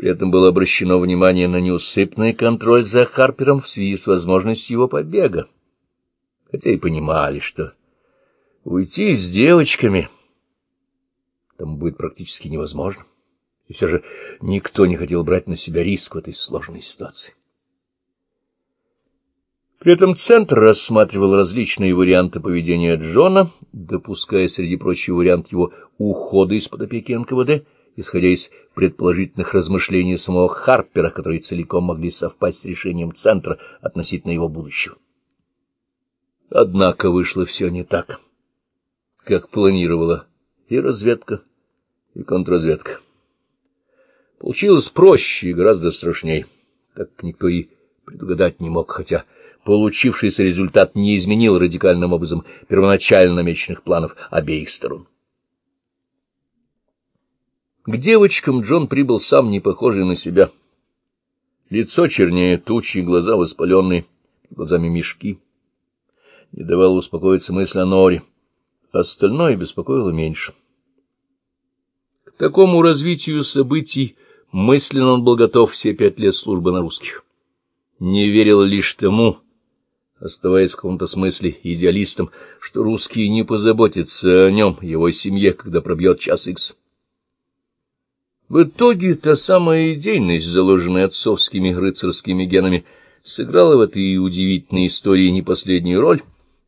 При этом было обращено внимание на неусыпный контроль за Харпером в связи с возможностью его побега. Хотя и понимали, что уйти с девочками тому будет практически невозможно. И все же никто не хотел брать на себя риск в этой сложной ситуации. При этом Центр рассматривал различные варианты поведения Джона, допуская среди прочих вариант его ухода из-под опеки НКВД, исходя из предположительных размышлений самого Харпера, которые целиком могли совпасть с решением Центра относительно его будущего. Однако вышло все не так, как планировала и разведка, и контрразведка. Получилось проще и гораздо страшней, так никто и предугадать не мог, хотя получившийся результат не изменил радикальным образом первоначально намеченных планов обеих сторон. К девочкам Джон прибыл сам не похожий на себя. Лицо чернее тучи, глаза воспаленные, глазами мешки. Не давало успокоиться мысль о Норе. Остальное беспокоило меньше. К такому развитию событий мысленно он был готов все пять лет службы на русских. Не верил лишь тому, оставаясь в каком-то смысле идеалистом, что русские не позаботятся о нем, его семье, когда пробьет час икс. В итоге та самая идейность, заложенная отцовскими рыцарскими генами, сыграла в этой удивительной истории не последнюю роль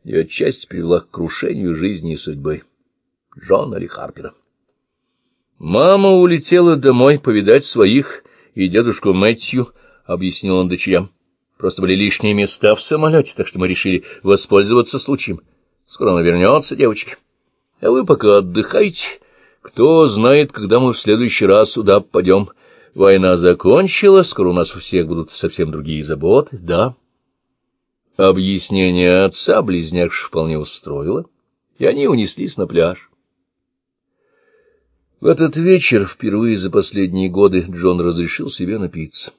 и отчасти привела к крушению жизни и судьбы Джона Ли Харпера. Мама улетела домой повидать своих и дедушку Мэтью, — объяснил он дочерям. Просто были лишние места в самолете, так что мы решили воспользоваться случаем. Скоро она вернется, девочки. А вы пока отдыхайте. Кто знает, когда мы в следующий раз сюда попадем. Война закончилась, скоро у нас у всех будут совсем другие заботы, да. Объяснение отца близняк вполне устроило, и они унеслись на пляж. В этот вечер, впервые за последние годы, Джон разрешил себе напиться.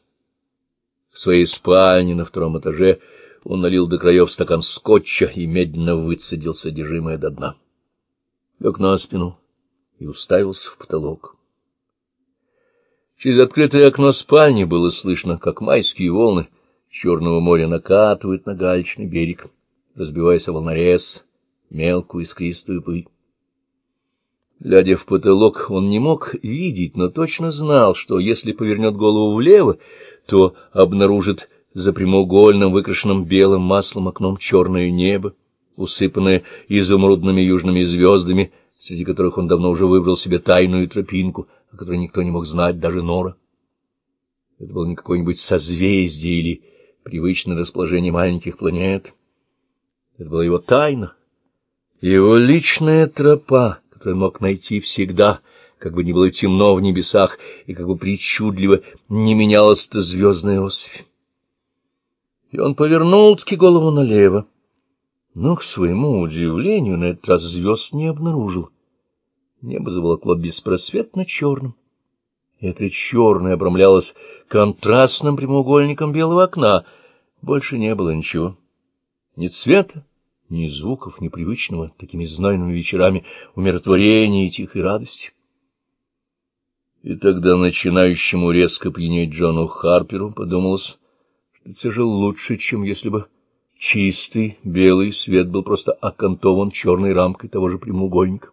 В своей спальне на втором этаже он налил до краев стакан скотча и медленно выцедил содержимое до дна. Лег на спину и уставился в потолок. Через открытое окно спальни было слышно, как майские волны Черного моря накатывают на галечный берег, разбиваясь о волнорез, мелкую искристую пыль. Глядя в потолок, он не мог видеть, но точно знал, что если повернет голову влево, то обнаружит за прямоугольным, выкрашенным белым маслом окном черное небо, усыпанное изумрудными южными звездами, среди которых он давно уже выбрал себе тайную тропинку, о которой никто не мог знать, даже Нора. Это было не какое-нибудь созвездие или привычное расположение маленьких планет. Это была его тайна, его личная тропа, которую мог найти всегда — как бы ни было темно в небесах, и как бы причудливо не менялась-то звездная освь. И он повернул-таки голову налево, но, к своему удивлению, на этот раз звезд не обнаружил. Небо заволокло беспросветно черным. Это черное обрамлялось контрастным прямоугольником белого окна. Больше не было ничего. Ни цвета, ни звуков, ни привычного такими знойными вечерами умиротворения и тихой радости. И тогда начинающему резко пьянеть Джону Харперу подумалось, что это же лучше, чем если бы чистый белый свет был просто окантован черной рамкой того же прямоугольника.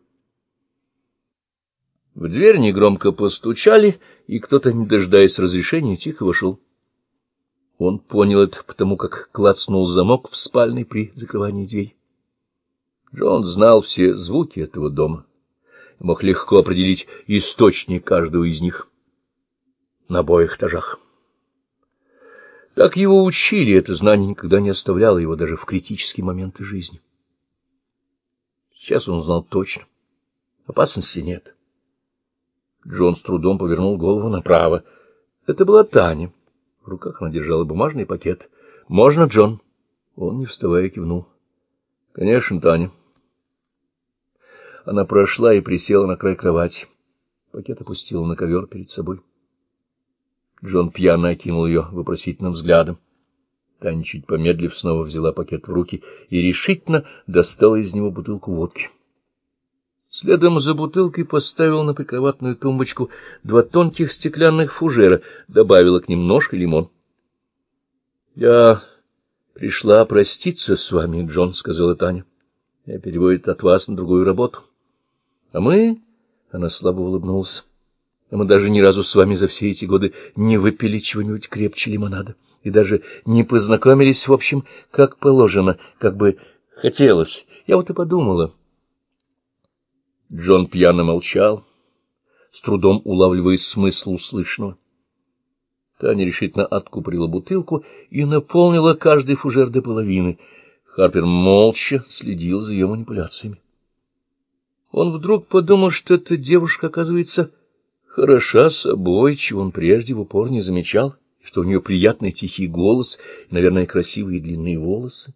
В дверь негромко постучали, и кто-то, не дожидаясь разрешения, тихо вошел. Он понял это потому, как клацнул замок в спальной при закрывании двери. Джон знал все звуки этого дома мог легко определить источник каждого из них на обоих этажах. Так его учили, это знание никогда не оставляло его даже в критические моменты жизни. Сейчас он знал точно. Опасности нет. Джон с трудом повернул голову направо. Это была Таня. В руках она держала бумажный пакет. «Можно, Джон?» Он, не вставая, кивнул. «Конечно, Таня». Она прошла и присела на край кровати. Пакет опустила на ковер перед собой. Джон пьяно окинул ее вопросительным взглядом. Таня, чуть помедлив, снова взяла пакет в руки и решительно достала из него бутылку водки. Следом за бутылкой поставил на прикроватную тумбочку два тонких стеклянных фужера, добавила к ним нож и лимон. — Я пришла проститься с вами, Джон, — сказала Таня. — Я переводит от вас на другую работу. — А мы... — она слабо улыбнулась. — А мы даже ни разу с вами за все эти годы не выпили чего-нибудь крепче лимонада и даже не познакомились, в общем, как положено, как бы хотелось. Я вот и подумала... Джон пьяно молчал, с трудом улавливая смысл услышанного. Таня решительно откупорила бутылку и наполнила каждый фужер до половины. Харпер молча следил за ее манипуляциями. Он вдруг подумал, что эта девушка, оказывается, хороша собой, чего он прежде в упор не замечал, что у нее приятный тихий голос и, наверное, красивые длинные волосы.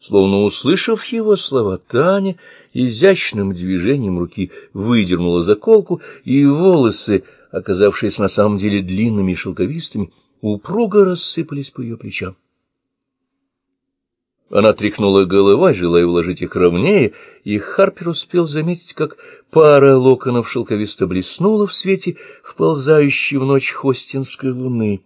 Словно услышав его слова, Таня изящным движением руки выдернула заколку, и волосы, оказавшиеся на самом деле длинными и шелковистыми, упруго рассыпались по ее плечам. Она тряхнула головой, желая уложить их ровнее, и Харпер успел заметить, как пара локонов шелковисто блеснула в свете вползающей в ночь хостинской луны.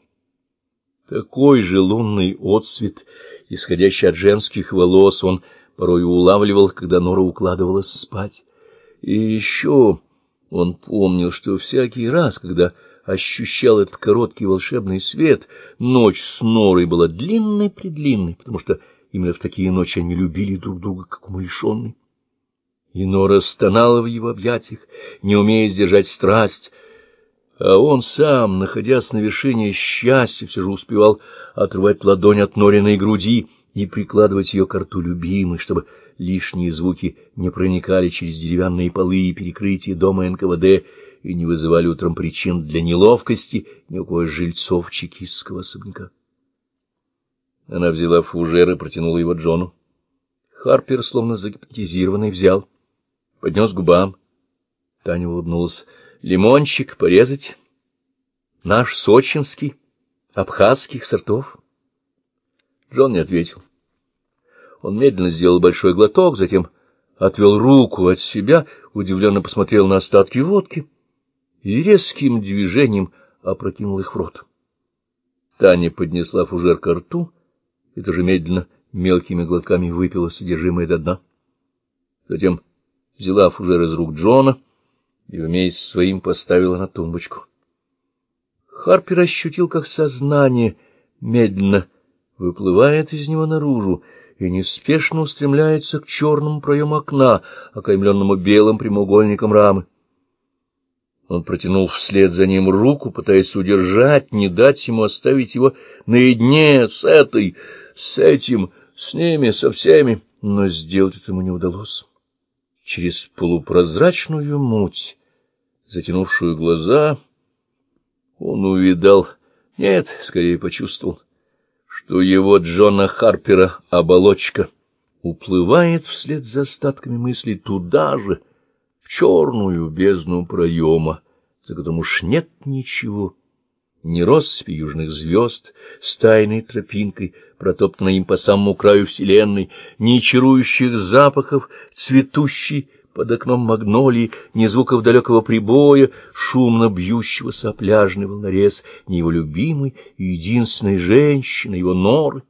Такой же лунный отсвет — исходящий от женских волос, он порой улавливал, когда Нора укладывалась спать. И еще он помнил, что всякий раз, когда ощущал этот короткий волшебный свет, ночь с Норой была длинной-предлинной, потому что именно в такие ночи они любили друг друга, как умалишенный. И Нора стонала в его объятиях, не умея сдержать страсть, а он сам, находясь на вершине счастья, все же успевал отрывать ладонь от Нориной груди и прикладывать ее к рту любимой, чтобы лишние звуки не проникали через деревянные полы и перекрытия дома НКВД и не вызывали утром причин для неловкости ни у кого жильцов чекистского особняка. Она взяла фужер и протянула его Джону. Харпер, словно загипнотизированный, взял, поднес к губам. Таня улыбнулась. Лимончик порезать? Наш сочинский, абхазских сортов? Джон не ответил. Он медленно сделал большой глоток, затем отвел руку от себя, удивленно посмотрел на остатки водки и резким движением опрокинул их в рот. Таня поднесла фужер ко рту и тоже медленно мелкими глотками выпила содержимое до дна. Затем взяла фужер из рук Джона и вместе с своим поставила на тумбочку. Харпер ощутил, как сознание медленно выплывает из него наружу и неспешно устремляется к черному проему окна, окаймленному белым прямоугольником рамы. Он протянул вслед за ним руку, пытаясь удержать, не дать ему оставить его наедине с этой, с этим, с ними, со всеми, но сделать это ему не удалось. Через полупрозрачную муть затянувшую глаза, он увидал, нет, скорее почувствовал, что его Джона Харпера оболочка уплывает вслед за остатками мыслей туда же, в черную бездну проема, за которым уж нет ничего, ни россыпи южных звезд с тайной тропинкой, протоптанной им по самому краю вселенной, ни чарующих запахов цветущей под окном магнолии, ни звуков далекого прибоя, шумно бьющегося пляжный волнорез, ни его любимой и единственной женщины, его норы.